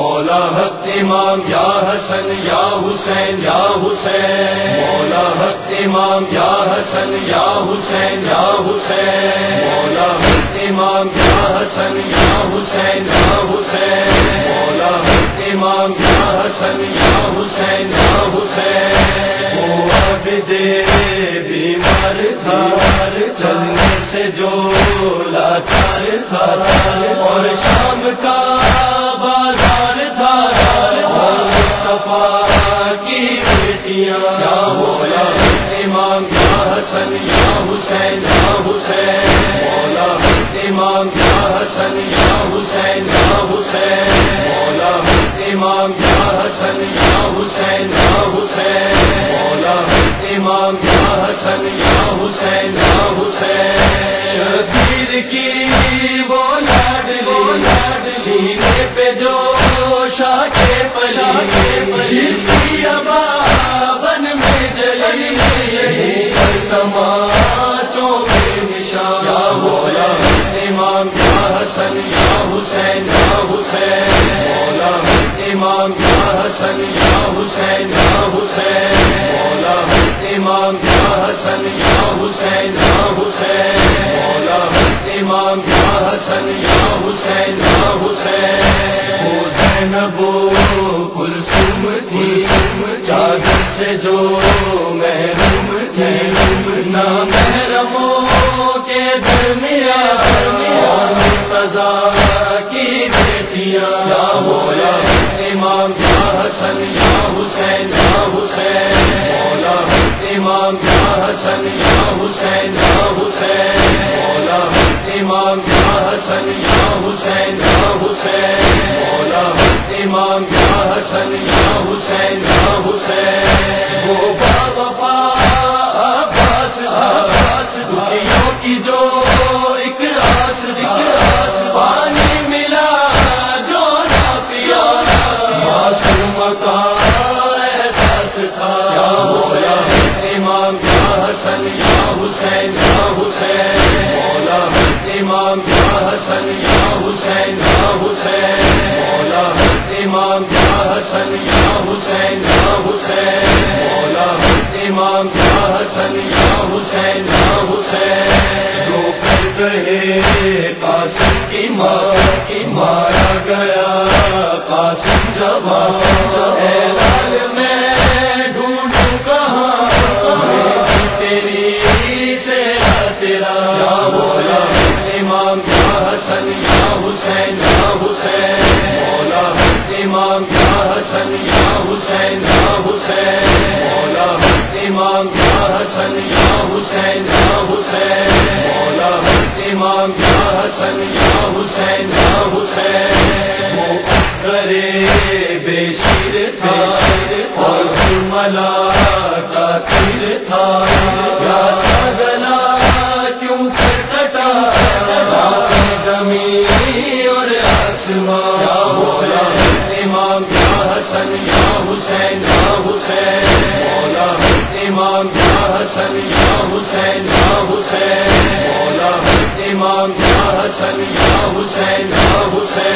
مولا حق امام یا حسن یا حسین یا حسین مولا حق امام یا حسن یا حسین یا حسین مولا حق امام یا حسن یا حسین یا حسین مولا حق امام یا حسن یا حسین یا حسین وہ دے بیمار تھا چلنے سے جو لاچار تھا۔ امام یا حسن، یا حسین یا حسین۔ مولا امام یا حسن، یا حسین یا حسین۔ مولا امام یا حسن، یا حسین یا حسین۔ حسن، یا حسین یا حسین۔ مولا امام، یا حسن، یا حسین یا حسین۔ مولا امام، یا حسن، یا حسین یا حسین۔ مولا امام، یا حسن، یا حسین یا حسین۔ زینبو یا حسین وہ بابا حسین یا حسین مولا امام یا حسن یا حسین یا حسین مولا امام یا حسن یا حسین یا حسین مولا امام یا حسن یا حسین یا حسین امام یا حسن، یا حسین یا حسین۔ مولا امام یا حسن، یا حسین یا حسین۔ کرے بے شیر تھا اور ملا کا تیر تھا۔ یا سگنا کیوں کٹا؟ زمین اور آسمان۔ امام یا حسن یا حسین یا حسین۔ مولا امام یا حسن یا حسین یا حسین۔